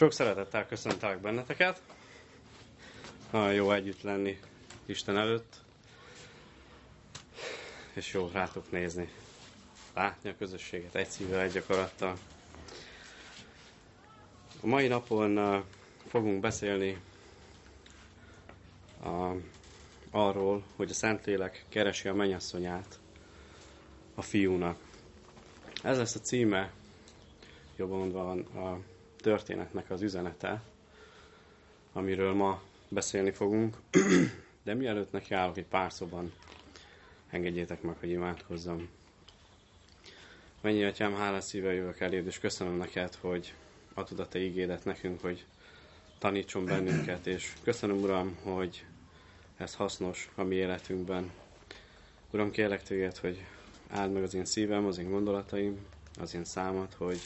Sok szeretettel köszöntelek benneteket. Nagyon jó együtt lenni Isten előtt. És jó rátok nézni. Látni a közösséget egy szívvel, egy akarattal. A mai napon fogunk beszélni uh, arról, hogy a Szentlélek keresi a mennyasszonyát a fiúnak. Ez lesz a címe, jobban mondva a történetnek az üzenete, amiről ma beszélni fogunk. De mielőtt neki állok egy pár szóban, engedjétek meg, hogy imádkozzam. Mennyi atyám, hálás szívvel jövök eléd, és köszönöm neked, hogy adod a te ígédet nekünk, hogy tanítson bennünket, és köszönöm, Uram, hogy ez hasznos a mi életünkben. Uram, kérlek téged, hogy áld meg az én szívem, az én gondolataim, az én számat, hogy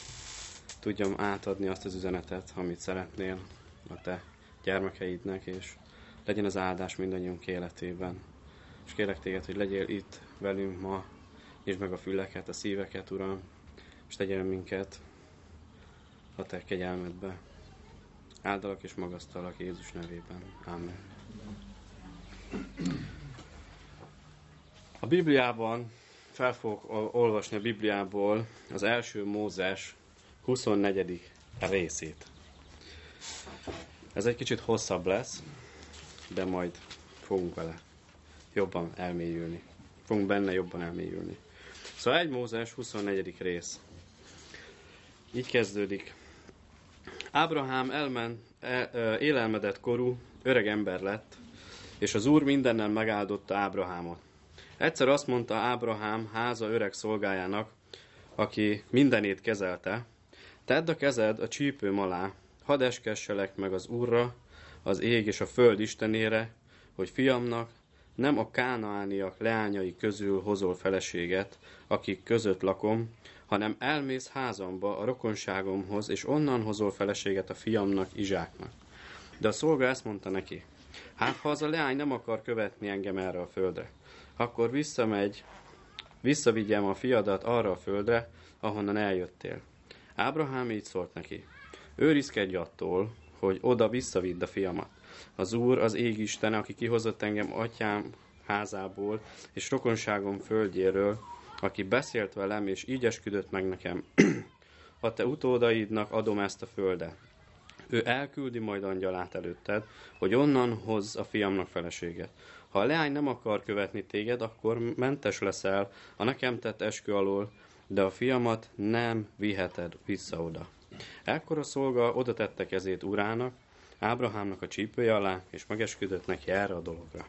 tudjam átadni azt az üzenetet, amit szeretnél a te gyermekeidnek, és legyen az áldás mindannyiunk életében. És kérlek téged, hogy legyél itt velünk ma, és meg a füleket, a szíveket, Uram, és tegyél minket a te kegyelmedbe. Áldalak és magasztalak Jézus nevében. Amen. A Bibliában fel fogok olvasni a Bibliából az első Mózes 24. részét. Ez egy kicsit hosszabb lesz, de majd fogunk vele jobban elmélyülni. Fogunk benne jobban elmélyülni. Szóval egy Mózes 24. rész. Így kezdődik. Ábrahám elmen, e, élelmedett korú, öreg ember lett, és az Úr mindennel megáldotta Ábrahámot. Egyszer azt mondta Ábrahám háza öreg szolgájának, aki mindenét kezelte, Tedd a kezed a csípőm alá, hadd eskesselek meg az Úrra, az ég és a föld istenére, hogy fiamnak nem a kánaániak leányai közül hozol feleséget, akik között lakom, hanem elmész házamba a rokonságomhoz, és onnan hozol feleséget a fiamnak, Izsáknak. De a szolga ezt mondta neki, hát ha az a leány nem akar követni engem erre a földre, akkor visszamegy, visszavigyem a fiadat arra a földre, ahonnan eljöttél. Ábrahám így szólt neki, őrizkedj attól, hogy oda visszavidd a fiamat. Az Úr az ég Istene, aki kihozott engem atyám házából és rokonságom földjéről, aki beszélt velem, és így esküdött meg nekem. a te utódaidnak adom ezt a földet. Ő elküldi majd angyalát előtted, hogy onnan hozz a fiamnak feleséget. Ha a leány nem akar követni téged, akkor mentes leszel a nekem tett eskü alól, de a fiamat nem viheted vissza oda. Ekkor a szolga oda tette kezét urának, Ábrahámnak a csípője alá, és megesküdött neki erre a dologra.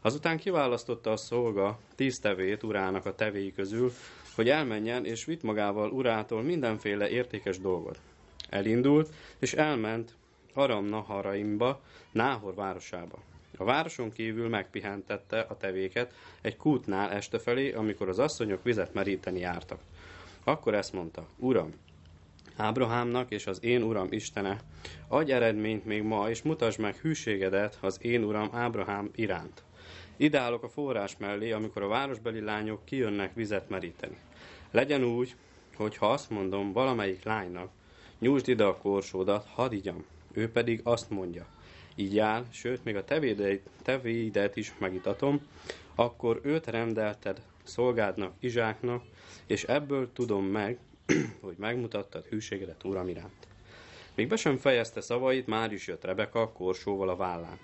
Azután kiválasztotta a szolga tíz tevét urának a tevéi közül, hogy elmenjen és vitt magával urától mindenféle értékes dolgot. Elindult, és elment Aram Naharaimba, Náhor városába. A városon kívül megpihentette a tevéket egy kútnál este felé, amikor az asszonyok vizet meríteni jártak. Akkor ezt mondta, Uram, Ábrahámnak és az én Uram Istene, adj eredményt még ma, és mutasd meg hűségedet az én Uram Ábrahám iránt. Ide állok a forrás mellé, amikor a városbeli lányok kijönnek vizet meríteni. Legyen úgy, hogy ha azt mondom valamelyik lánynak, nyújtsd ide a korsódat, hadd igyam. Ő pedig azt mondja, így áll, sőt, még a tevédet, tevédet is megitatom, akkor őt rendelted szolgádnak, Izsáknak, és ebből tudom meg, hogy megmutattad hűségedet Uram iránt. Még be sem fejezte szavait, már is jött Rebeka korsóval a vállán.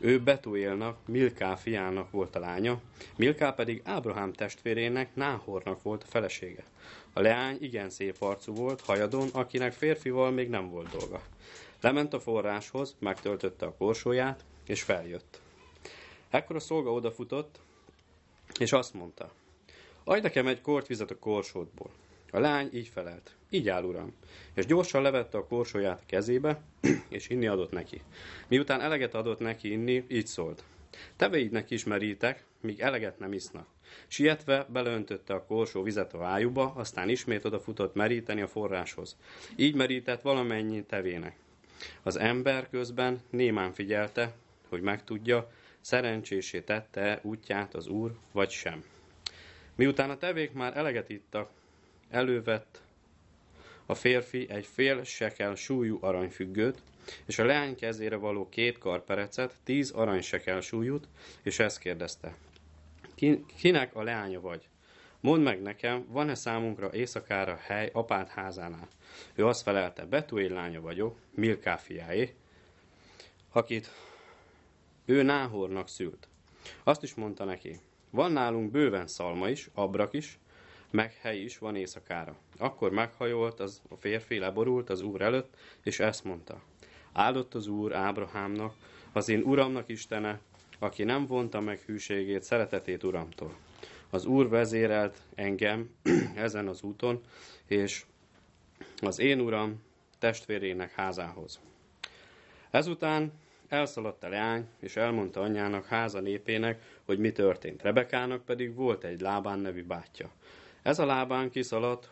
Ő Betuélnak, Milká fiának volt a lánya, Milká pedig Ábrahám testvérének, Náhornak volt a felesége. A leány igen szép arcú volt, hajadon, akinek férfival még nem volt dolga. Lement a forráshoz, megtöltötte a korsóját, és feljött. Ekkor a szolga odafutott, és azt mondta, adj nekem egy kort vizet a korsódból. A lány így felelt, így áll uram, és gyorsan levette a korsóját a kezébe, és inni adott neki. Miután eleget adott neki inni, így szólt, teveidnek ismerítek, míg eleget nem isznak. Sietve beleöntötte a korsó vizet a vájúba, aztán ismét odafutott meríteni a forráshoz. Így merített valamennyi tevének. Az ember közben némán figyelte, hogy megtudja, szerencsésé tette útját az úr, vagy sem. Miután a tevék már eleget ittak, elővett a férfi egy fél sekel súlyú aranyfüggőt, és a leány kezére való két karperecet, tíz aranysekel súlyút, és ezt kérdezte. Kinek a leánya vagy? Mondd meg nekem, van-e számunkra éjszakára hely apád házánál? Ő azt felelte, Betuél lánya vagyok, Milká fiáé, akit ő Náhornak szült. Azt is mondta neki, van nálunk bőven szalma is, abrak is, meg hely is van éjszakára. Akkor meghajolt az, a férfi, leborult az úr előtt, és ezt mondta. Áldott az úr Ábrahámnak, az én uramnak istene, aki nem vonta meg hűségét, szeretetét uramtól. Az úr vezérelt engem ezen az úton, és az én uram testvérének házához. Ezután elszaladt a leány, és elmondta anyjának, háza népének, hogy mi történt. Rebekának pedig volt egy Lábán nevű bátyja. Ez a Lábán kiszaladt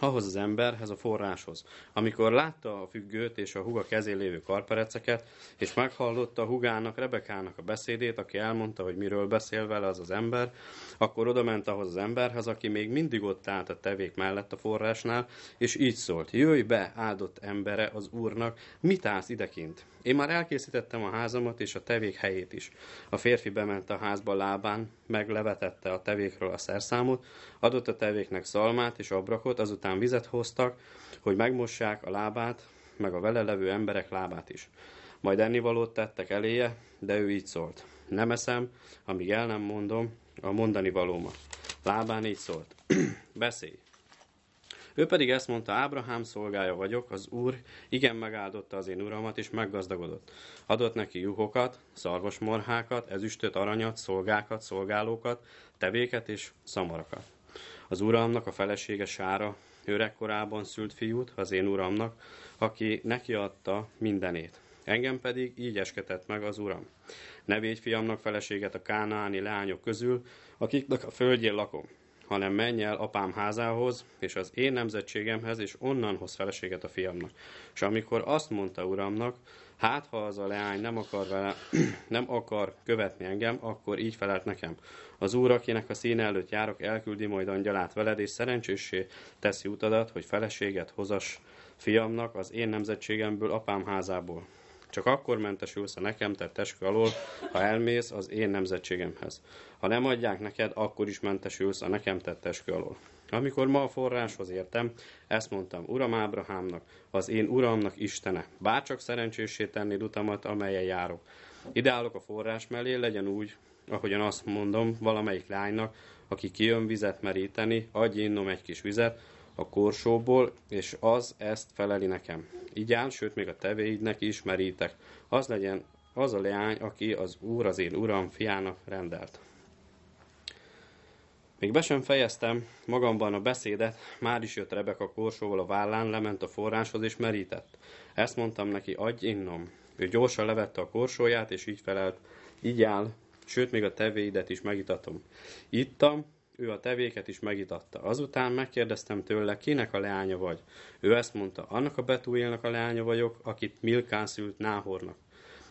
ahhoz az emberhez, a forráshoz. Amikor látta a függőt és a huga kezén lévő karpereceket, és meghallotta a hugának, Rebekának a beszédét, aki elmondta, hogy miről beszél vele az az ember, akkor oda ment ahhoz az emberhez, aki még mindig ott állt a tevék mellett a forrásnál, és így szólt, jöjj be, áldott embere az Úrnak, mit állsz idekint? Én már elkészítettem a házamat és a tevék helyét is. A férfi bement a házba lábán, meglevetette a tevékről a szerszámot, adott a tevéknek szalmát és abrakot, azután vizet hoztak, hogy megmossák a lábát, meg a vele levő emberek lábát is. Majd ennivalót tettek eléje, de ő így szólt. Nem eszem, amíg el nem mondom a mondani valómat. Lábán így szólt. Beszélj! Ő pedig ezt mondta, Ábrahám szolgája vagyok, az Úr igen megáldotta az én uramat, és meggazdagodott. Adott neki juhokat, szarvasmorhákat, ezüstöt, aranyat, szolgákat, szolgálókat, tevéket és szamarakat. Az uramnak a felesége Sára öregkorában szült fiút, az én uramnak, aki neki adta mindenét. Engem pedig így esketett meg az uram. Ne védj fiamnak feleséget a kánaáni leányok közül, akiknek a földjén lakom hanem menj el apám házához, és az én nemzetségemhez, és onnan hoz feleséget a fiamnak. És amikor azt mondta uramnak, hát ha az a leány nem akar, vele, nem akar követni engem, akkor így felelt nekem. Az úr, akinek a színe előtt járok, elküldi majd angyalát veled, és szerencsésé teszi utadat, hogy feleséget hozas fiamnak az én nemzetségemből, apám házából. Csak akkor mentesülsz a nekem tett eskü alól, ha elmész az én nemzetségemhez. Ha nem adják neked, akkor is mentesülsz a nekem tett eskü alól. Amikor ma a forráshoz értem, ezt mondtam Uram Ábrahámnak, az én Uramnak Istene, bárcsak szerencsésé tennéd utamat, amelyen járok. Ide állok a forrás mellé, legyen úgy, ahogyan azt mondom valamelyik lánynak, aki kijön vizet meríteni, adj innom egy kis vizet, a korsóból, és az ezt feleli nekem. Így áll, sőt még a tevéidnek is merítek. Az legyen az a leány, aki az Úr, az én Uram fiának rendelt. Még be sem fejeztem magamban a beszédet, már is jött Rebeka korsóval a vállán, lement a forráshoz és merített. Ezt mondtam neki, adj innom. Ő gyorsan levette a korsóját, és így felelt, így áll, sőt még a tevéidet is megitatom. Ittam, ő a tevéket is megitatta. Azután megkérdeztem tőle, kinek a leánya vagy. Ő ezt mondta, annak a Betúélnak a leánya vagyok, akit Milkán szült Náhornak.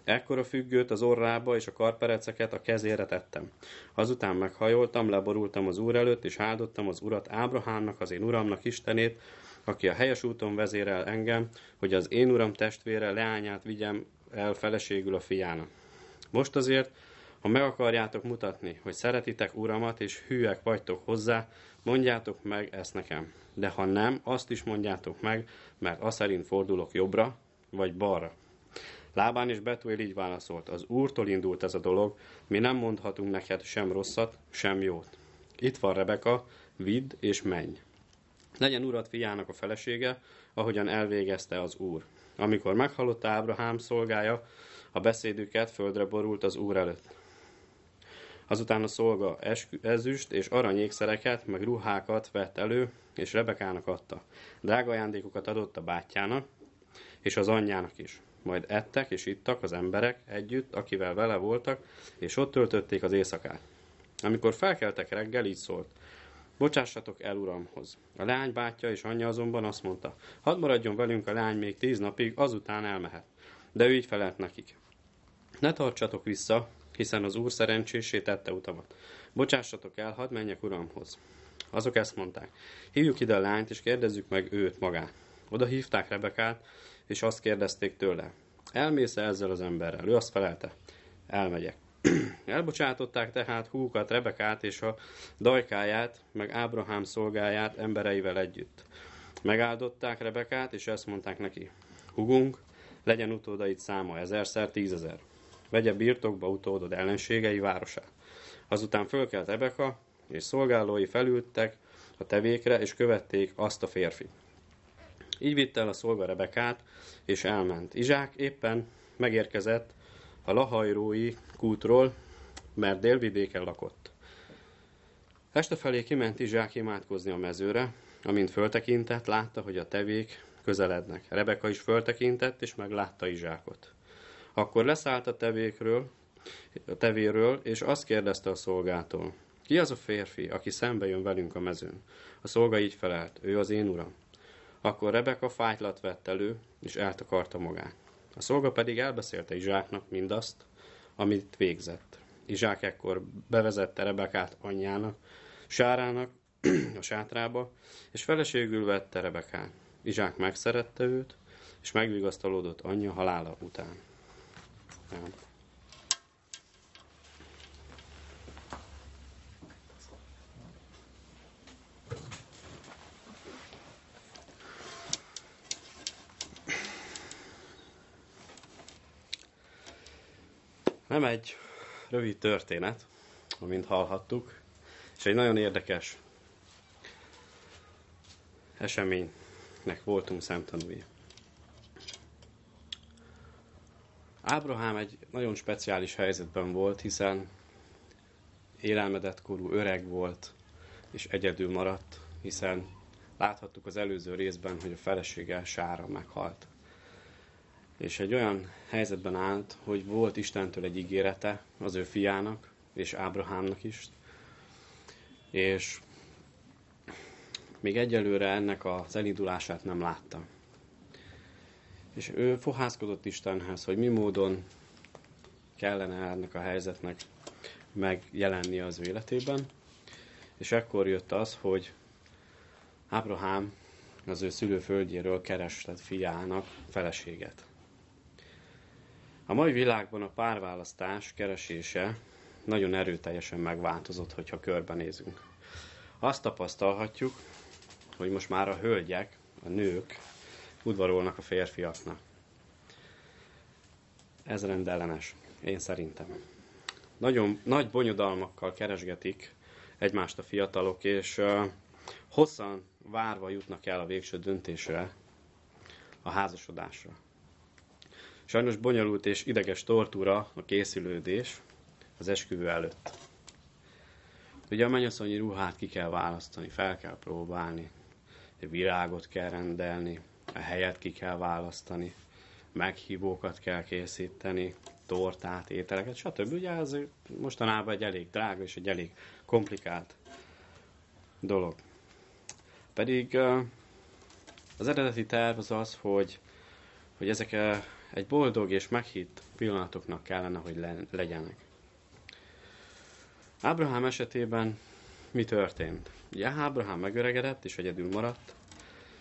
Ekkor a függőt az orrába és a karpereceket a kezére tettem. Azután meghajoltam, leborultam az úr előtt, és áldottam az urat Ábrahámnak, az én uramnak Istenét, aki a helyes úton vezérel engem, hogy az én uram testvére leányát vigyem el feleségül a fiának. Most azért ha meg akarjátok mutatni, hogy szeretitek Uramat, és hűek vagytok hozzá, mondjátok meg ezt nekem. De ha nem, azt is mondjátok meg, mert az szerint fordulok jobbra, vagy balra. Lábán és Betuél így válaszolt, az Úrtól indult ez a dolog, mi nem mondhatunk neked sem rosszat, sem jót. Itt van Rebeka, vidd és menj. Legyen urat fiának a felesége, ahogyan elvégezte az Úr. Amikor meghallotta Ábrahám szolgája, a beszédüket földre borult az Úr előtt. Azután a szolga ezüst és aranyékszereket, meg ruhákat vett elő, és Rebekának adta. Drága ajándékokat adott a bátyjának, és az anyjának is. Majd ettek és ittak az emberek együtt, akivel vele voltak, és ott töltötték az éjszakát. Amikor felkeltek reggel, így szólt, Bocsássatok el uramhoz. A lány bátyja és anyja azonban azt mondta, hadd maradjon velünk a lány még tíz napig, azután elmehet. De ő így felelt nekik. Ne tartsatok vissza, hiszen az Úr szerencsésé tette utamat. Bocsássatok el, hadd menjek Uramhoz. Azok ezt mondták, hívjuk ide a lányt, és kérdezzük meg őt magát. Oda hívták Rebekát, és azt kérdezték tőle, elmész -e ezzel az emberrel? Ő azt felelte, elmegyek. Elbocsátották tehát húkat, Rebekát és a dajkáját, meg Ábrahám szolgáját embereivel együtt. Megáldották Rebekát, és ezt mondták neki, hugunk, legyen utódait száma ezerszer, tízezer. Vegye birtokba utódod ellenségei városát. Azután fölkelt Rebeka, és szolgálói felültek a tevékre, és követték azt a férfit. Így vitte el a szolga Rebekát, és elment. Izsák éppen megérkezett a lahajrói kútról, mert délvidéken lakott. Este felé kiment Izsák imádkozni a mezőre, amint föltekintett, látta, hogy a tevék közelednek. Rebeka is föltekintett, és meglátta Izsákot. Akkor leszállt a tevékről, a tevéről, és azt kérdezte a szolgától. Ki az a férfi, aki szembe jön velünk a mezőn? A szolga így felelt, ő az én uram. Akkor Rebeka fájtlat vett elő, és eltakarta magát. A szolga pedig elbeszélte Izsáknak mindazt, amit végzett. Izsák ekkor bevezette Rebekát anyjának, Sárának a sátrába, és feleségül vette Rebekát. Izsák megszerette őt, és megvigasztalódott anyja halála után. Nem. Nem egy rövid történet, amint hallhattuk, és egy nagyon érdekes eseménynek voltunk szemtanúi. Ábrahám egy nagyon speciális helyzetben volt, hiszen élelmedett korú öreg volt, és egyedül maradt, hiszen láthattuk az előző részben, hogy a felesége Sára meghalt és egy olyan helyzetben állt, hogy volt Istentől egy ígérete az ő fiának, és Ábrahámnak is, és még egyelőre ennek az elindulását nem látta. És ő fohászkodott Istenhez, hogy mi módon kellene ennek a helyzetnek megjelenni az életében, és ekkor jött az, hogy Ábrahám az ő szülőföldjéről keresett fiának feleséget. A mai világban a párválasztás keresése nagyon erőteljesen megváltozott, hogyha körbenézünk. Azt tapasztalhatjuk, hogy most már a hölgyek, a nők udvarolnak a férfiaknak. Ez rendellenes, én szerintem. Nagyon nagy bonyodalmakkal keresgetik egymást a fiatalok, és uh, hosszan várva jutnak el a végső döntésre, a házasodásra. Sajnos bonyolult és ideges tortúra a készülődés az esküvő előtt. Ugye a mennyasszonyi ruhát ki kell választani, fel kell próbálni, egy virágot kell rendelni, a helyet ki kell választani, meghívókat kell készíteni, tortát, ételeket, stb. Ugye ez mostanában egy elég drága és egy elég komplikált dolog. Pedig az eredeti terv az az, hogy, hogy ezek egy boldog és meghitt pillanatoknak kellene, hogy le, legyenek. Ábrahám esetében mi történt? Ugye Ábrahám megöregedett és egyedül maradt,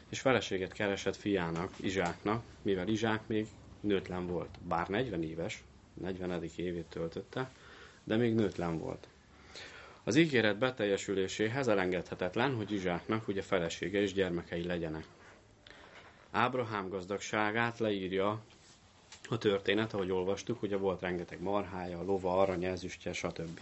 és feleséget keresett fiának, Izsáknak, mivel Izsák még nőtlen volt. Bár 40 éves, 40. évét töltötte, de még nőtlen volt. Az ígéret beteljesüléséhez elengedhetetlen, hogy Izsáknak ugye felesége és gyermekei legyenek. Ábrahám gazdagságát leírja a történet, ahogy olvastuk, ugye volt rengeteg marhája, lova, arany, ezüstje, stb.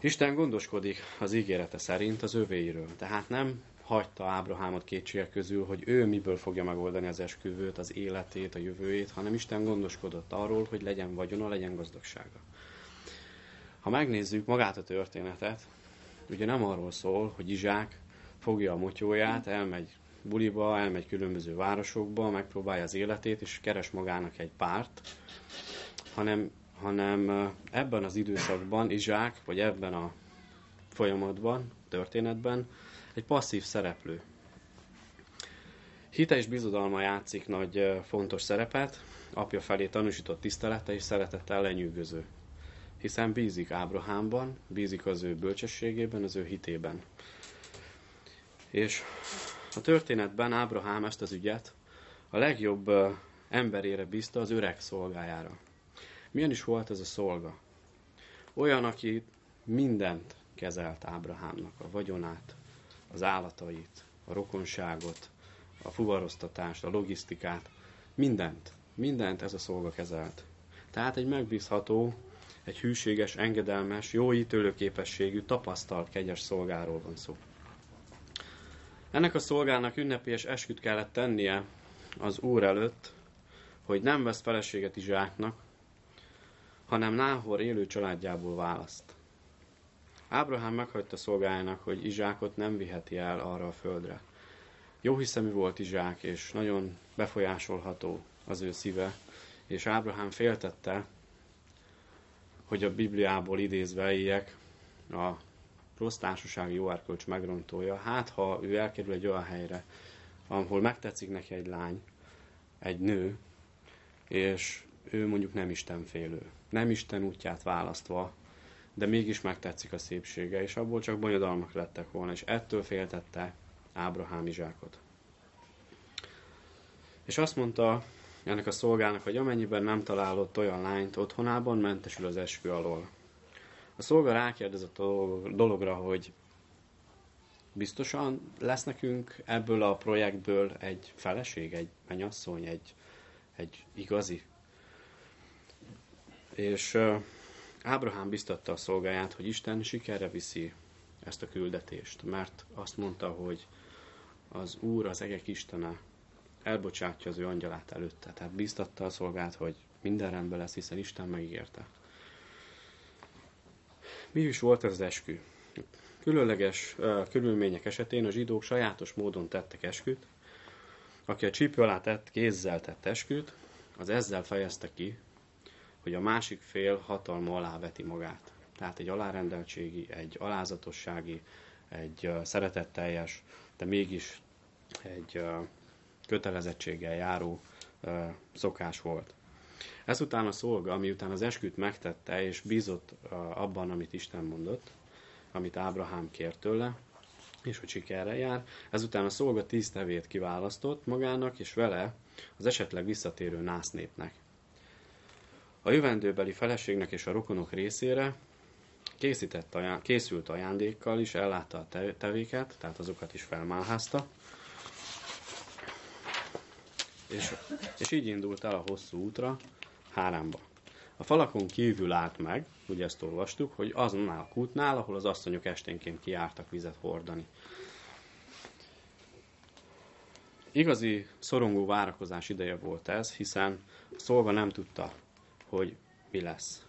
Isten gondoskodik az ígérete szerint az övéiről, tehát nem hagyta Ábrahámot kétségek közül, hogy ő miből fogja megoldani az esküvőt, az életét, a jövőjét, hanem Isten gondoskodott arról, hogy legyen vagyona, legyen gazdagsága. Ha megnézzük magát a történetet, ugye nem arról szól, hogy Izsák fogja a motyóját, elmegy buliba, elmegy különböző városokba, megpróbálja az életét, és keres magának egy párt, hanem, hanem ebben az időszakban Izsák, vagy ebben a folyamatban, történetben egy passzív szereplő. Hite és bizodalma játszik nagy fontos szerepet, apja felé tanúsított tisztelete és szeretettel lenyűgöző. hiszen bízik Ábrahámban, bízik az ő bölcsességében, az ő hitében. És a történetben Ábrahám ezt az ügyet a legjobb emberére bízta az öreg szolgájára. Milyen is volt ez a szolga? Olyan, aki mindent kezelt Ábrahámnak, a vagyonát, az állatait, a rokonságot, a fuvaroztatást, a logisztikát, mindent, mindent ez a szolga kezelt. Tehát egy megbízható, egy hűséges, engedelmes, jó ítélőképességű, tapasztalt, kegyes szolgáról van szó. Ennek a szolgának ünnepélyes esküt kellett tennie az úr előtt, hogy nem vesz feleséget Izsáknak, hanem Náhor élő családjából választ. Ábrahám meghagyta szolgájának, hogy Izsákot nem viheti el arra a földre. Jó hiszemű volt Izsák, és nagyon befolyásolható az ő szíve, és Ábrahám féltette, hogy a Bibliából idézve éljek, a rossz társasági jó erkölcs megrontója, hát ha ő elkerül egy olyan helyre, ahol megtetszik neki egy lány, egy nő, és ő mondjuk nem istenfélő, nem Isten útját választva, de mégis megtetszik a szépsége, és abból csak bonyodalmak lettek volna, és ettől féltette Ábrahám Izsákot. És azt mondta ennek a szolgának, hogy amennyiben nem találott olyan lányt otthonában, mentesül az eskü alól. A szolga rákérdezett a dologra, hogy biztosan lesz nekünk ebből a projektből egy feleség, egy mennyasszony, egy, egy igazi. És Ábrahám biztatta a szolgáját, hogy Isten sikerre viszi ezt a küldetést, mert azt mondta, hogy az Úr, az egek Istene elbocsátja az ő angyalát előtte. Tehát biztatta a szolgát, hogy minden rendben lesz, hiszen Isten megígérte. Mi is volt ez az eskü? Különleges uh, körülmények esetén a zsidók sajátos módon tettek esküt. Aki a csípő alá tett, kézzel tett esküt, az ezzel fejezte ki, hogy a másik fél hatalma alá veti magát. Tehát egy alárendeltségi, egy alázatossági, egy uh, szeretetteljes, de mégis egy uh, kötelezettséggel járó uh, szokás volt. Ezután a szolga, miután az esküt megtette, és bízott abban, amit Isten mondott, amit Ábrahám kért tőle, és hogy sikerre jár, ezután a szolga tíz tevét kiválasztott magának, és vele az esetleg visszatérő násznépnek. A jövendőbeli feleségnek és a rokonok részére készített aján, készült ajándékkal is, ellátta a tevéket, tehát azokat is felmálházta, és, és így indult el a hosszú útra Hárámba. A falakon kívül állt meg, ugye ezt olvastuk, hogy azonnál a kútnál, ahol az asszonyok esténként kiártak vizet hordani. Igazi szorongó várakozás ideje volt ez, hiszen a szolga nem tudta, hogy mi lesz.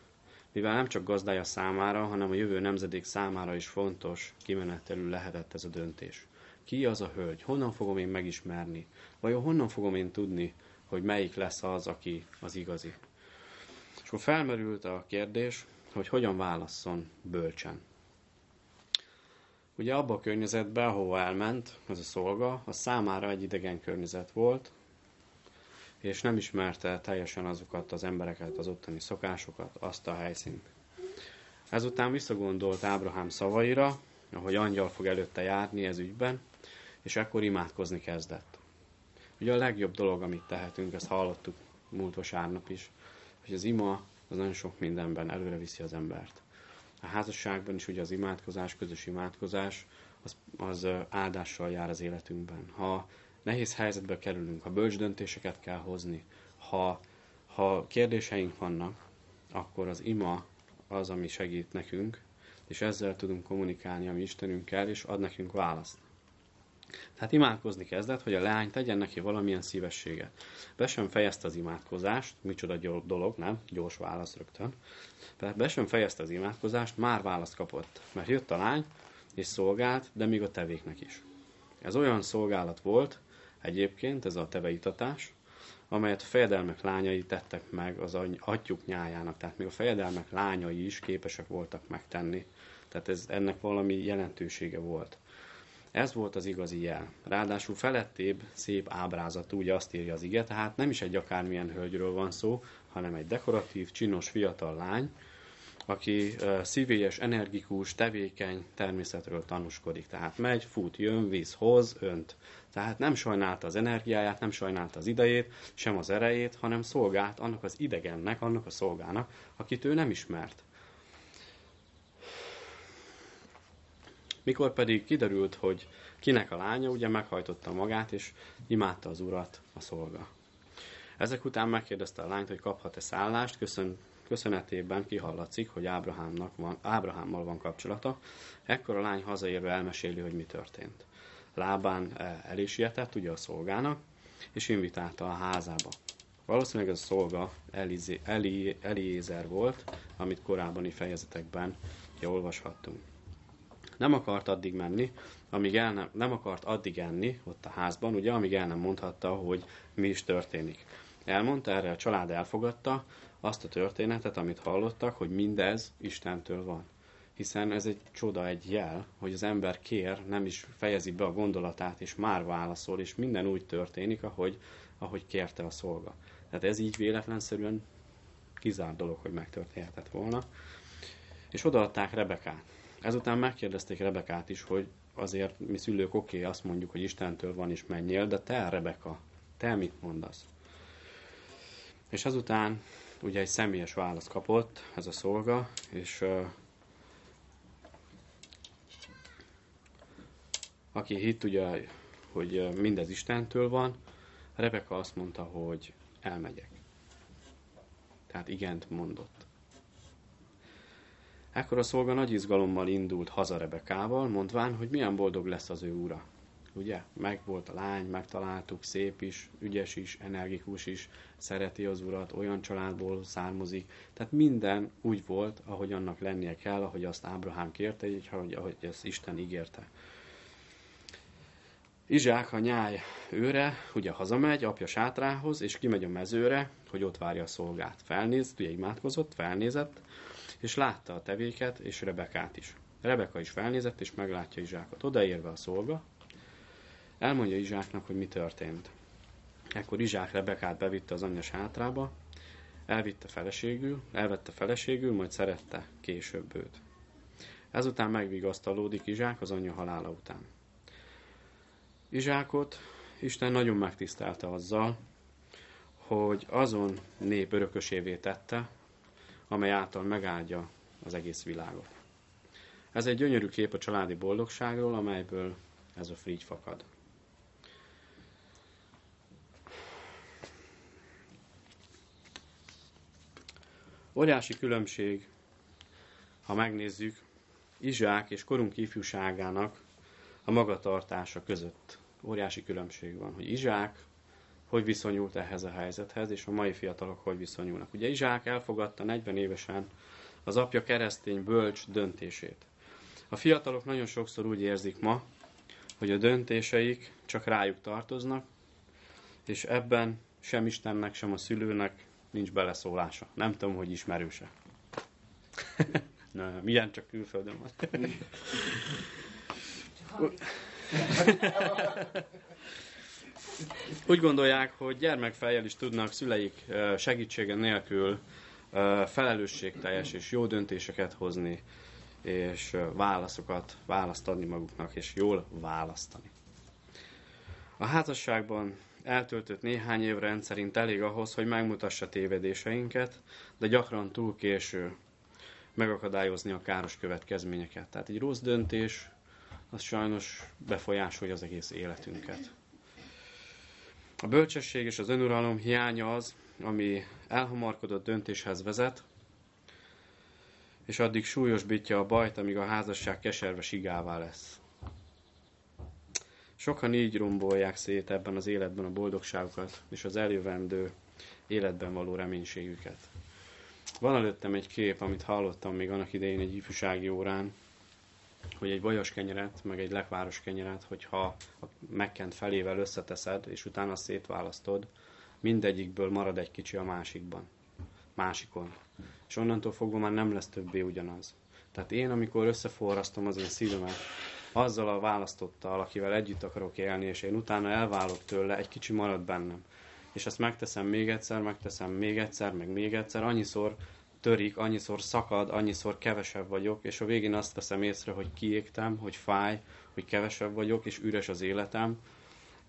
Mivel nem csak gazdája számára, hanem a jövő nemzedék számára is fontos kimenetelű lehetett ez a döntés. Ki az a hölgy? Honnan fogom én megismerni? Vajon honnan fogom én tudni, hogy melyik lesz az, aki az igazi? És akkor felmerült a kérdés, hogy hogyan válasszon bölcsen. Ugye abba a környezetbe, ahova elment ez a szolga, az számára egy idegen környezet volt, és nem ismerte teljesen azokat az embereket, az ottani szokásokat, azt a helyszínt. Ezután visszagondolt Ábrahám szavaira, ahogy angyal fog előtte járni ez ügyben, és ekkor imádkozni kezdett. Ugye a legjobb dolog, amit tehetünk, ezt hallottuk múlt vasárnap is, hogy az ima az nagyon sok mindenben előre viszi az embert. A házasságban is ugye az imádkozás, közös imádkozás, az, az áldással jár az életünkben. Ha nehéz helyzetbe kerülünk, ha bölcs döntéseket kell hozni, ha, ha kérdéseink vannak, akkor az ima az, ami segít nekünk, és ezzel tudunk kommunikálni a mi Istenünkkel, és ad nekünk választ. Tehát imádkozni kezdett, hogy a leány tegyen neki valamilyen szívességet. Be sem fejezte az imádkozást, micsoda dolog, nem? Gyors válasz rögtön. Be sem fejezte az imádkozást, már választ kapott. Mert jött a lány, és szolgált, de még a tevéknek is. Ez olyan szolgálat volt, egyébként, ez a teveitatás, amelyet a fejedelmek lányai tettek meg az atyuk nyájának. Tehát még a fejedelmek lányai is képesek voltak megtenni. Tehát ez, ennek valami jelentősége volt. Ez volt az igazi jel. Ráadásul felettébb, szép ábrázatú, ugye azt írja az ige, tehát nem is egy akármilyen hölgyről van szó, hanem egy dekoratív, csinos fiatal lány, aki szívélyes, energikus, tevékeny természetről tanúskodik. Tehát megy, fut, jön, víz, hoz, önt. Tehát nem sajnálta az energiáját, nem sajnálta az idejét, sem az erejét, hanem szolgált annak az idegennek, annak a szolgának, akit ő nem ismert. Mikor pedig kiderült, hogy kinek a lánya, ugye meghajtotta magát, és imádta az urat, a szolga. Ezek után megkérdezte a lányt, hogy kaphat-e szállást, köszön, köszönetében kihallatszik, hogy Ábrahámnak van, Ábrahámmal van kapcsolata. Ekkor a lány hazaérve elmeséli, hogy mi történt. Lábán eh, el is ilyetett, ugye a szolgának, és invitálta a házába. Valószínűleg ez a szolga Elizi, Eli, Eliézer volt, amit korábbani fejezetekben olvashattunk. Nem akart addig menni, amíg el nem, nem akart addig enni ott a házban, ugye, amíg el nem mondhatta, hogy mi is történik. Elmondta, erre a család elfogadta azt a történetet, amit hallottak, hogy mindez Istentől van. Hiszen ez egy csoda, egy jel, hogy az ember kér, nem is fejezi be a gondolatát, és már válaszol, és minden úgy történik, ahogy, ahogy kérte a szolga. Tehát ez így véletlenszerűen kizárt dolog, hogy megtörténhetett volna. És odaadták Rebekát. Ezután megkérdezték Rebekát is, hogy azért mi szülők oké, okay, azt mondjuk, hogy Istentől van és menjél, de te, Rebeka, te mit mondasz? És azután ugye egy személyes választ kapott ez a szolga, és uh, aki hitt ugye, hogy mindez Istentől van, Rebeka azt mondta, hogy elmegyek. Tehát igent mondott. Ekkor a szolga nagy izgalommal indult haza Rebekával, mondván, hogy milyen boldog lesz az ő ura. Ugye? Meg volt a lány, megtaláltuk, szép is, ügyes is, energikus is, szereti az urat, olyan családból származik. Tehát minden úgy volt, ahogy annak lennie kell, ahogy azt Ábrahám kérte, így, ahogy, ahogy ezt Isten ígérte. Izsák a nyáj őre, ugye hazamegy apja sátrához, és kimegy a mezőre, hogy ott várja a szolgát. Felnéz, ugye imádkozott, felnézett, és látta a tevéket, és Rebekát is. Rebeka is felnézett, és meglátja Izsákot. Odaérve a szolga, elmondja Izsáknak, hogy mi történt. Ekkor Izsák Rebekát bevitte az anyja hátrába, elvitte feleségül, elvette feleségül, majd szerette később őt. Ezután megvigasztalódik Izsák az anyja halála után. Izsákot Isten nagyon megtisztelte azzal, hogy azon nép örökösévé tette, amely által megáldja az egész világot. Ez egy gyönyörű kép a családi boldogságról, amelyből ez a frígy fakad. Óriási különbség, ha megnézzük, Izsák és korunk ifjúságának a magatartása között. Óriási különbség van, hogy Izsák hogy viszonyult ehhez a helyzethez, és a mai fiatalok hogy viszonyulnak. Ugye Izsák elfogadta 40 évesen az apja keresztény bölcs döntését. A fiatalok nagyon sokszor úgy érzik ma, hogy a döntéseik csak rájuk tartoznak, és ebben sem Istennek, sem a szülőnek nincs beleszólása. Nem tudom, hogy ismerőse. Nem, milyen csak külföldön van. Úgy gondolják, hogy gyermekfejjel is tudnak szüleik segítsége nélkül felelősségteljes és jó döntéseket hozni, és válaszokat választ adni maguknak, és jól választani. A házasságban eltöltött néhány év rendszerint elég ahhoz, hogy megmutassa tévedéseinket, de gyakran túl késő megakadályozni a káros következményeket. Tehát egy rossz döntés, az sajnos befolyásolja az egész életünket. A bölcsesség és az önuralom hiánya az, ami elhamarkodott döntéshez vezet, és addig súlyosbítja a bajt, amíg a házasság keserve sigává lesz. Sokan így rombolják szét ebben az életben a boldogságukat és az eljövendő életben való reménységüket. Van előttem egy kép, amit hallottam még annak idején egy ifjúsági órán, hogy egy vajas kenyeret, meg egy lekváros kenyeret, hogyha a megkent felével összeteszed, és utána szétválasztod, mindegyikből marad egy kicsi a másikban, másikon. És onnantól fogva már nem lesz többé ugyanaz. Tehát én, amikor összeforrasztom az én szívemet, azzal a választottal, akivel együtt akarok élni, és én utána elválok tőle, egy kicsi marad bennem. És ezt megteszem még egyszer, megteszem még egyszer, meg még egyszer, annyiszor törik, annyiszor szakad, annyiszor kevesebb vagyok, és a végén azt veszem észre, hogy kiégtem, hogy fáj, hogy kevesebb vagyok, és üres az életem,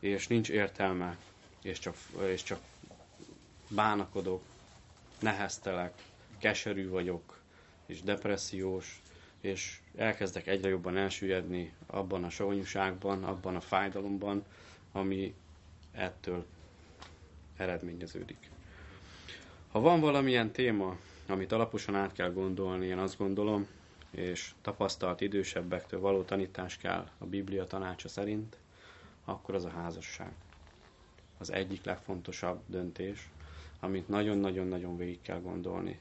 és nincs értelme, és csak, és csak bánakodok, neheztelek, keserű vagyok, és depressziós, és elkezdek egyre jobban elsüllyedni abban a savanyúságban, abban a fájdalomban, ami ettől eredményeződik. Ha van valamilyen téma, amit alaposan át kell gondolni, én azt gondolom, és tapasztalt idősebbektől való tanítás kell a Biblia tanácsa szerint, akkor az a házasság. Az egyik legfontosabb döntés, amit nagyon-nagyon-nagyon végig kell gondolni.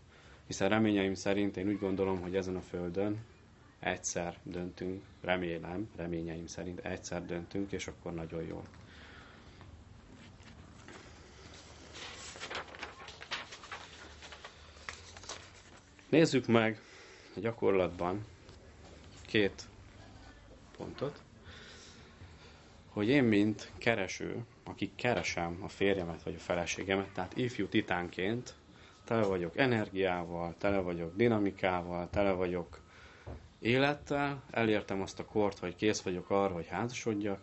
Hiszen reményeim szerint én úgy gondolom, hogy ezen a földön egyszer döntünk, remélem, reményeim szerint egyszer döntünk, és akkor nagyon jól. Nézzük meg a gyakorlatban két pontot, hogy én, mint kereső, akik keresem a férjemet vagy a feleségemet, tehát ifjú titánként, tele vagyok energiával, tele vagyok dinamikával, tele vagyok élettel, elértem azt a kort, hogy kész vagyok arra, hogy házasodjak,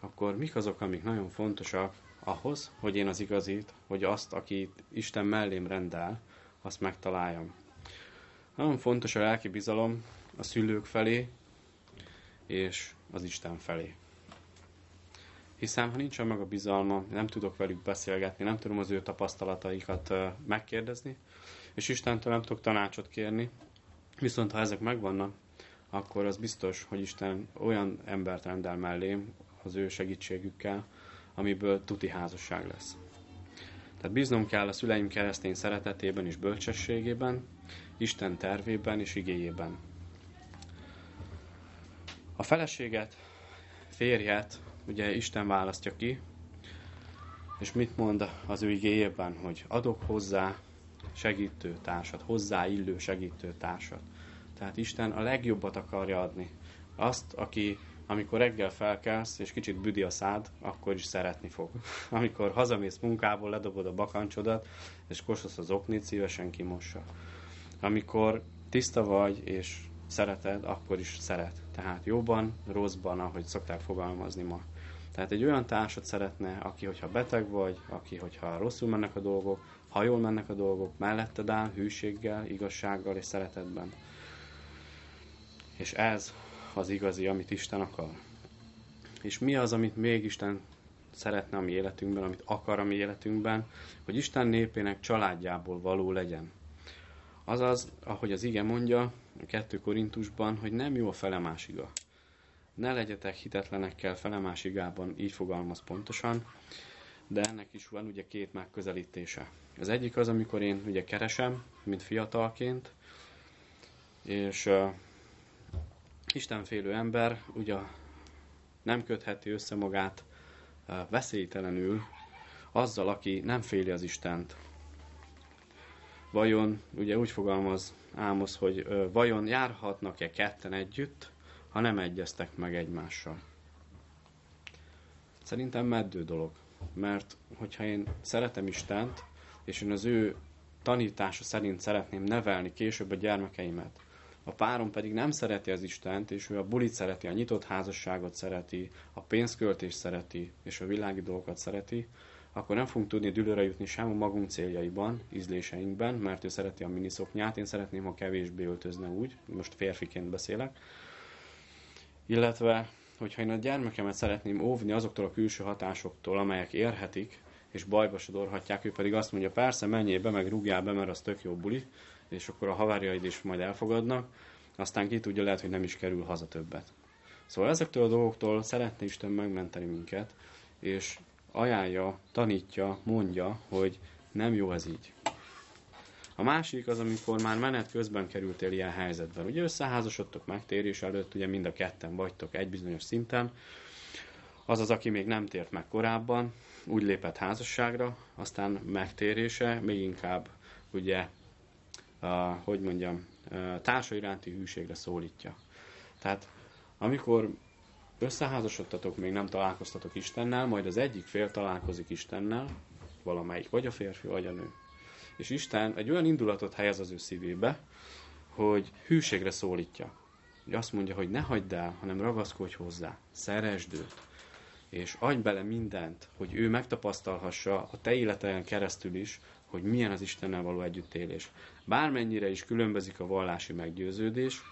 akkor mik azok, amik nagyon fontosak ahhoz, hogy én az igazit, hogy azt, akit Isten mellém rendel, azt megtaláljam. Nagyon fontos a lelki bizalom a szülők felé és az Isten felé. Hiszen ha nincsen meg a bizalma, nem tudok velük beszélgetni, nem tudom az ő tapasztalataikat megkérdezni, és Istentől nem tudok tanácsot kérni, viszont ha ezek megvannak, akkor az biztos, hogy Isten olyan embert rendel mellém az ő segítségükkel, amiből tuti házasság lesz. Tehát bíznom kell a szüleim keresztény szeretetében és bölcsességében, Isten tervében és igéjében. A feleséget, férjet ugye Isten választja ki, és mit mond az ő igéjében, hogy adok hozzá segítő társat, hozzá illő segítő társat. Tehát Isten a legjobbat akarja adni. Azt, aki amikor reggel felkelsz, és kicsit büdi a szád, akkor is szeretni fog. Amikor hazamész munkából, ledobod a bakancsodat, és kosasz az oknit, szívesen kimossa. Amikor tiszta vagy, és szereted, akkor is szeret. Tehát jóban, rosszban, ahogy szokták fogalmazni ma. Tehát egy olyan társat szeretne, aki, hogyha beteg vagy, aki, hogyha rosszul mennek a dolgok, ha jól mennek a dolgok, melletted áll, hűséggel, igazsággal és szeretetben. És ez az igazi, amit Isten akar. És mi az, amit még Isten szeretne a mi életünkben, amit akar a mi életünkben, hogy Isten népének családjából való legyen. Azaz, ahogy az ige mondja, a 2 Korintusban, hogy nem jó a felemásiga. Ne legyetek hitetlenekkel felemásigában, így fogalmaz pontosan, de ennek is van ugye két megközelítése. Az egyik az, amikor én ugye keresem, mint fiatalként, és uh, Istenfélő ember ugye nem kötheti össze magát uh, veszélytelenül azzal, aki nem féli az Istent, vajon, ugye úgy fogalmaz Ámosz, hogy vajon járhatnak-e ketten együtt, ha nem egyeztek meg egymással. Szerintem meddő dolog, mert hogyha én szeretem Istent, és én az ő tanítása szerint szeretném nevelni később a gyermekeimet, a párom pedig nem szereti az Istent, és ő a bulit szereti, a nyitott házasságot szereti, a pénzköltést szereti, és a világi dolgokat szereti, akkor nem fogunk tudni dülőre jutni sem a magunk céljaiban, ízléseinkben, mert ő szereti a miniszoknyát, én szeretném, ha kevésbé öltözne úgy, most férfiként beszélek. Illetve, hogyha én a gyermekemet szeretném óvni azoktól a külső hatásoktól, amelyek érhetik, és bajba sodorhatják, ő pedig azt mondja, persze, menjél be, meg rúgjál be, mert az tök jó buli, és akkor a havárjaid is majd elfogadnak, aztán ki tudja, lehet, hogy nem is kerül haza többet. Szóval ezektől a dolgoktól szeretné Isten megmenteni minket, és ajánlja, tanítja, mondja, hogy nem jó ez így. A másik az, amikor már menet közben kerültél ilyen helyzetben. Ugye összeházasodtok megtérés előtt, ugye mind a ketten vagytok egy bizonyos szinten. Az az, aki még nem tért meg korábban, úgy lépett házasságra, aztán megtérése még inkább ugye, uh, hogy mondjam, uh, társa iránti hűségre szólítja. Tehát amikor összeházasodtatok, még nem találkoztatok Istennel, majd az egyik fél találkozik Istennel, valamelyik, vagy a férfi, vagy a nő. és Isten egy olyan indulatot helyez az ő szívébe, hogy hűségre szólítja. Hogy azt mondja, hogy ne hagyd el, hanem ragaszkodj hozzá, szeresd őt, és adj bele mindent, hogy ő megtapasztalhassa a te életeden keresztül is, hogy milyen az Istennel való együttélés. Bármennyire is különbözik a vallási meggyőződés,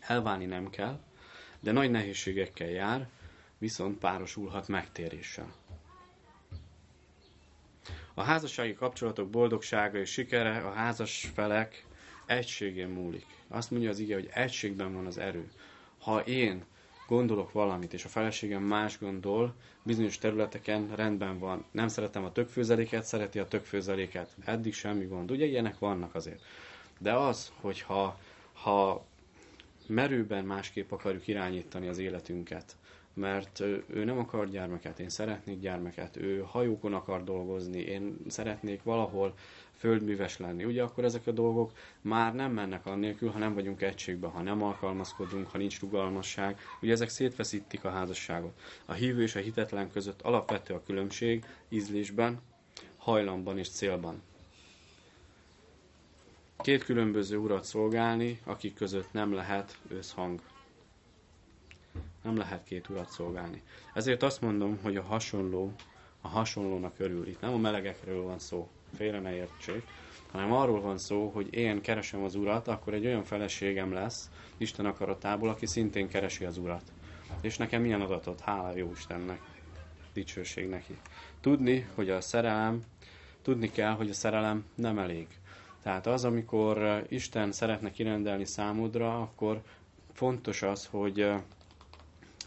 elválni nem kell, de nagy nehézségekkel jár, viszont párosulhat megtéréssel. A házassági kapcsolatok boldogsága és sikere a házas felek egységén múlik. Azt mondja az ige, hogy egységben van az erő. Ha én gondolok valamit, és a feleségem más gondol, bizonyos területeken rendben van. Nem szeretem a tökfőzeléket, szereti a tökfőzeléket. Eddig semmi gond. Ugye ilyenek vannak azért. De az, hogyha ha merőben másképp akarjuk irányítani az életünket, mert ő nem akar gyermeket, én szeretnék gyermeket, ő hajókon akar dolgozni, én szeretnék valahol földműves lenni. Ugye akkor ezek a dolgok már nem mennek annélkül, ha nem vagyunk egységben, ha nem alkalmazkodunk, ha nincs rugalmasság. Ugye ezek szétfeszítik a házasságot. A hívő és a hitetlen között alapvető a különbség ízlésben, hajlamban és célban. Két különböző urat szolgálni, akik között nem lehet összhang. Nem lehet két urat szolgálni. Ezért azt mondom, hogy a hasonló, a hasonlónak örül. Itt nem a melegekről van szó, félre ne értsék, hanem arról van szó, hogy én keresem az urat, akkor egy olyan feleségem lesz, Isten akaratából, aki szintén keresi az urat. És nekem milyen adatot? Hála jó Istennek. Dicsőség neki. Tudni, hogy a szerelem, tudni kell, hogy a szerelem nem elég. Tehát az, amikor Isten szeretne kirendelni számodra, akkor fontos az, hogy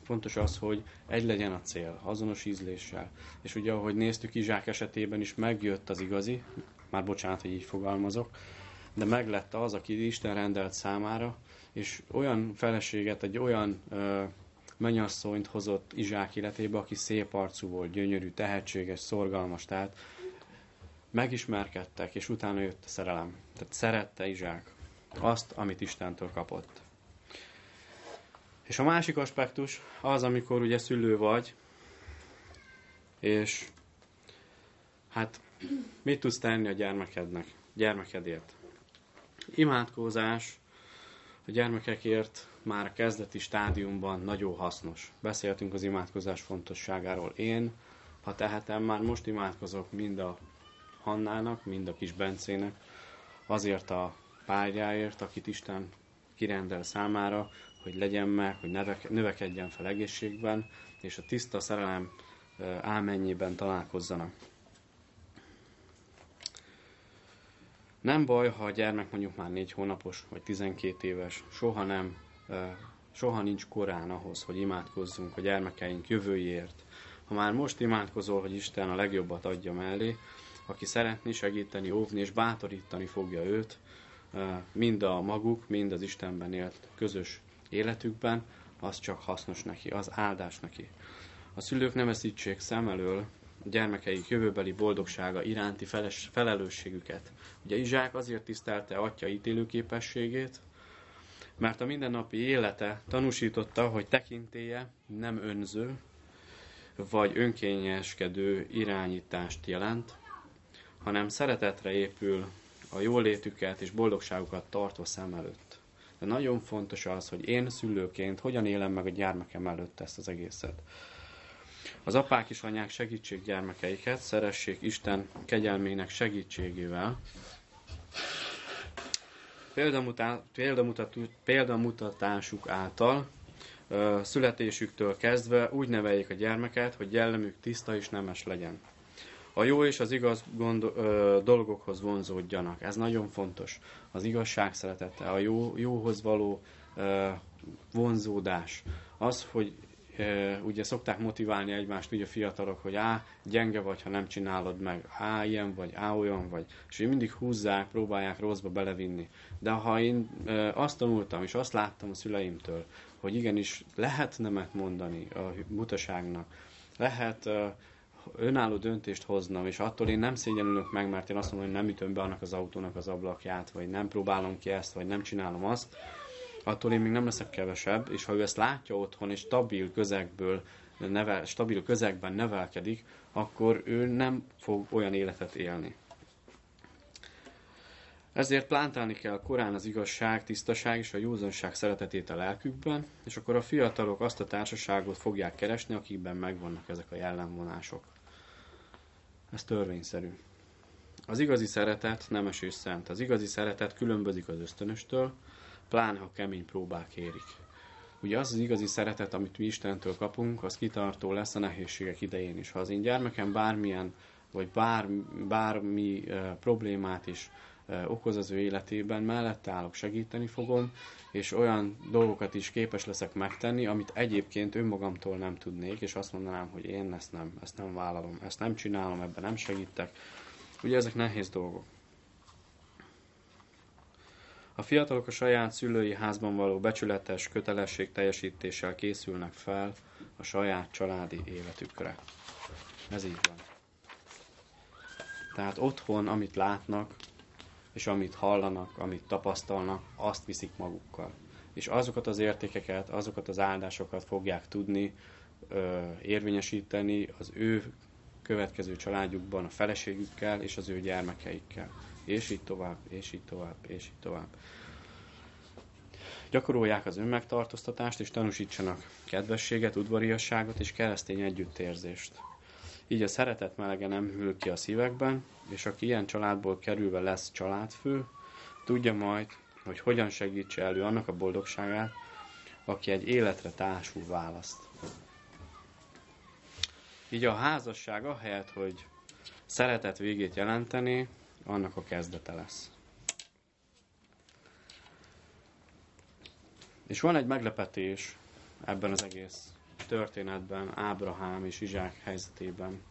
fontos az, hogy egy legyen a cél, azonos ízléssel. És ugye, ahogy néztük, Izsák esetében is megjött az igazi, már bocsánat, hogy így fogalmazok, de meglett az, aki Isten rendelt számára, és olyan feleséget, egy olyan ö, mennyasszonyt hozott Izsák életébe, aki szép arcú volt, gyönyörű, tehetséges, szorgalmas, tehát megismerkedtek, és utána jött a szerelem. Tehát szerette Izsák azt, amit Istentől kapott. És a másik aspektus az, amikor ugye szülő vagy, és hát mit tudsz tenni a gyermekednek, gyermekedért. Imádkozás a gyermekekért már a kezdeti stádiumban nagyon hasznos. Beszéltünk az imádkozás fontosságáról. Én, ha tehetem, már most imádkozok mind a Hannának, mind a kis Bencének, azért a párjáért, akit Isten kirendel számára, hogy legyen meg, hogy növekedjen fel egészségben, és a tiszta szerelem álmennyiben találkozzanak. Nem baj, ha a gyermek mondjuk már 4 hónapos, vagy 12 éves, soha nem, soha nincs korán ahhoz, hogy imádkozzunk a gyermekeink jövőjéért. Ha már most imádkozol, hogy Isten a legjobbat adja mellé, aki szeretni, segíteni, óvni és bátorítani fogja őt, mind a maguk, mind az Istenben élt közös életükben, az csak hasznos neki, az áldás neki. A szülők nem eszítsék szem elől a gyermekeik jövőbeli boldogsága iránti feles, felelősségüket. Ugye Izsák azért tisztelte atya ítélőképességét, mert a mindennapi élete tanúsította, hogy tekintéje nem önző, vagy önkényeskedő irányítást jelent, hanem szeretetre épül a jólétüket és boldogságukat tartva szem előtt. De nagyon fontos az, hogy én szülőként hogyan élem meg a gyermekem előtt ezt az egészet. Az apák és anyák segítség gyermekeiket, szeressék Isten kegyelmének segítségével. példamutatásuk által születésüktől kezdve úgy neveljék a gyermeket, hogy jellemük tiszta és nemes legyen a jó és az igaz gond, ö, dolgokhoz vonzódjanak. Ez nagyon fontos. Az igazság szeretete, a jó, jóhoz való ö, vonzódás. Az, hogy ö, ugye szokták motiválni egymást ugye a fiatalok, hogy á, gyenge vagy, ha nem csinálod meg, á, ilyen vagy, á, olyan vagy. És így mindig húzzák, próbálják rosszba belevinni. De ha én ö, azt tanultam, és azt láttam a szüleimtől, hogy igenis lehet nemet mondani a butaságnak, lehet önálló döntést hoznom, és attól én nem szégyenülök meg, mert én azt mondom, hogy nem ütöm be annak az autónak az ablakját, vagy nem próbálom ki ezt, vagy nem csinálom azt, attól én még nem leszek kevesebb, és ha ő ezt látja otthon, és stabil közegből, nevel, stabil közegben nevelkedik, akkor ő nem fog olyan életet élni. Ezért plántálni kell korán az igazság, tisztaság és a józanság szeretetét a lelkükben, és akkor a fiatalok azt a társaságot fogják keresni, akikben megvannak ezek a jellemvonások. Ez törvényszerű. Az igazi szeretet nemes és szent. Az igazi szeretet különbözik az ösztönöstől, pláne ha kemény próbák érik. Ugye az az igazi szeretet, amit mi Istentől kapunk, az kitartó lesz a nehézségek idején is. Ha az én gyermekem bármilyen, vagy bár, bármi e, problémát is okoz az ő életében, mellette állok, segíteni fogom, és olyan dolgokat is képes leszek megtenni, amit egyébként önmagamtól nem tudnék, és azt mondanám, hogy én ezt nem, ezt nem vállalom, ezt nem csinálom, ebben nem segítek. Ugye ezek nehéz dolgok. A fiatalok a saját szülői házban való becsületes kötelesség teljesítéssel készülnek fel a saját családi életükre. Ez így van. Tehát otthon, amit látnak, és amit hallanak, amit tapasztalnak, azt viszik magukkal. És azokat az értékeket, azokat az áldásokat fogják tudni ö, érvényesíteni az ő következő családjukban, a feleségükkel és az ő gyermekeikkel. És így tovább, és így tovább, és így tovább. Gyakorolják az önmegtartóztatást, és tanúsítsanak kedvességet, udvariasságot és keresztény együttérzést. Így a szeretet melege nem hűl ki a szívekben, és aki ilyen családból kerülve lesz családfő, tudja majd, hogy hogyan segítse elő annak a boldogságát, aki egy életre társul választ. Így a házasság ahelyett, hogy szeretet végét jelenteni, annak a kezdete lesz. És van egy meglepetés ebben az egész történetben, Ábrahám és Izsák helyzetében,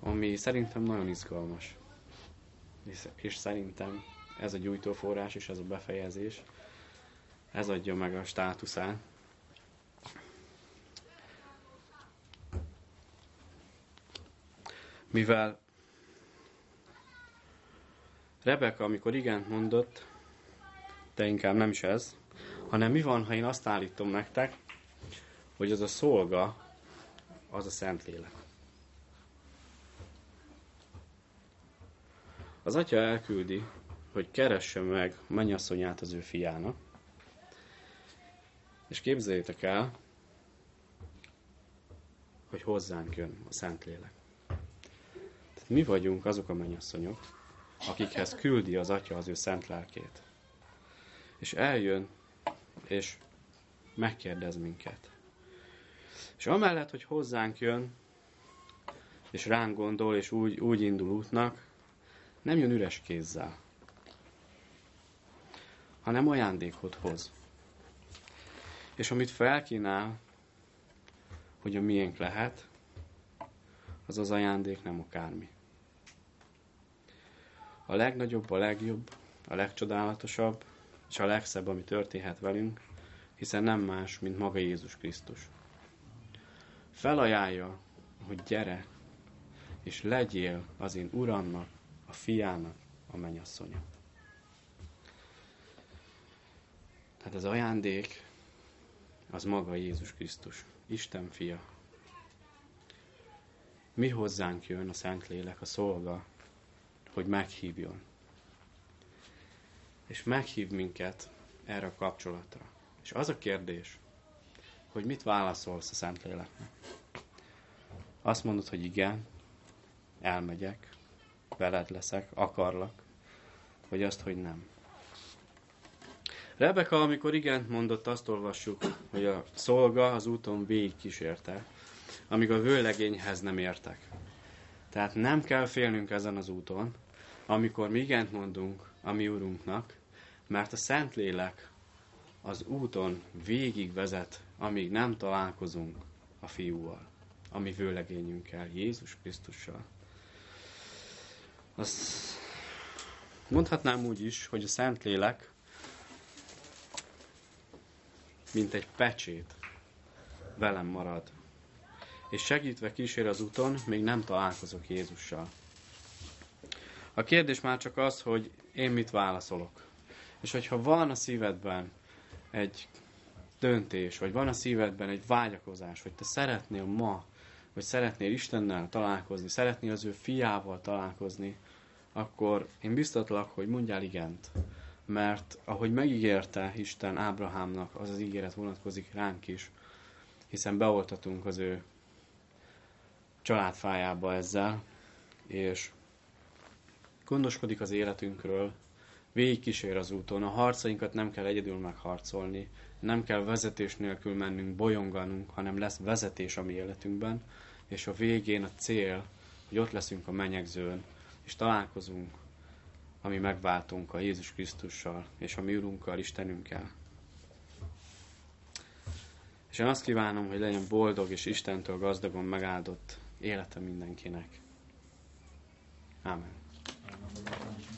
ami szerintem nagyon izgalmas. És, és szerintem ez a gyújtóforrás és ez a befejezés, ez adja meg a státuszát. Mivel Rebeka, amikor igent mondott, de inkább nem is ez, hanem mi van, ha én azt állítom nektek, hogy az a szolga, az a Szentlélek. Az atya elküldi, hogy keresse meg mennyasszonyát az ő fiának, és képzeljétek el, hogy hozzánk jön a Szentlélek. Tehát mi vagyunk azok a mennyasszonyok, akikhez küldi az Atya az ő szent lelkét. És eljön, és megkérdez minket. És amellett, hogy hozzánk jön, és ránk gondol, és úgy, úgy indul útnak, nem jön üres kézzel, hanem ajándékot hoz. És amit felkínál, hogy a miénk lehet, az az ajándék nem akármi. A legnagyobb, a legjobb, a legcsodálatosabb, és a legszebb, ami történhet velünk, hiszen nem más, mint maga Jézus Krisztus. Felajánlja, hogy gyere, és legyél az én Uramnak, a fiának, a mennyasszonya. Tehát az ajándék az maga Jézus Krisztus, Isten fia. Mi hozzánk jön a Szentlélek, a szolga, hogy meghívjon. És meghív minket erre a kapcsolatra. És az a kérdés, hogy mit válaszolsz a Szentléleknek. Azt mondod, hogy igen, elmegyek, veled leszek, akarlak, vagy azt, hogy nem. Rebeka, amikor igent mondott, azt olvassuk, hogy a szolga az úton végig kísérte, amíg a vőlegényhez nem értek. Tehát nem kell félnünk ezen az úton, amikor mi igent mondunk a mi Urunknak, mert a Szentlélek az úton végig vezet, amíg nem találkozunk a fiúval, a mi vőlegényünkkel, Jézus Krisztussal. Azt mondhatnám úgy is, hogy a Szentlélek mint egy pecsét velem marad. És segítve kísér az úton, még nem találkozok Jézussal. A kérdés már csak az, hogy én mit válaszolok. És hogyha van a szívedben egy döntés, vagy van a szívedben egy vágyakozás, hogy te szeretnél ma, vagy szeretnél Istennel találkozni, szeretnél az ő fiával találkozni, akkor én biztatlak, hogy mondjál igent. Mert ahogy megígérte Isten Ábrahámnak, az az ígéret vonatkozik ránk is, hiszen beoltatunk az ő családfájába ezzel, és gondoskodik az életünkről, végig kísér az úton, a harcainkat nem kell egyedül megharcolni, nem kell vezetés nélkül mennünk, bolyonganunk, hanem lesz vezetés a mi életünkben, és a végén a cél, hogy ott leszünk a menyegzőn, és találkozunk, ami megváltunk a Jézus Krisztussal, és a mi Urunkkal, Istenünkkel. És én azt kívánom, hogy legyen boldog és Istentől gazdagon megáldott élete mindenkinek. Amen. Amen.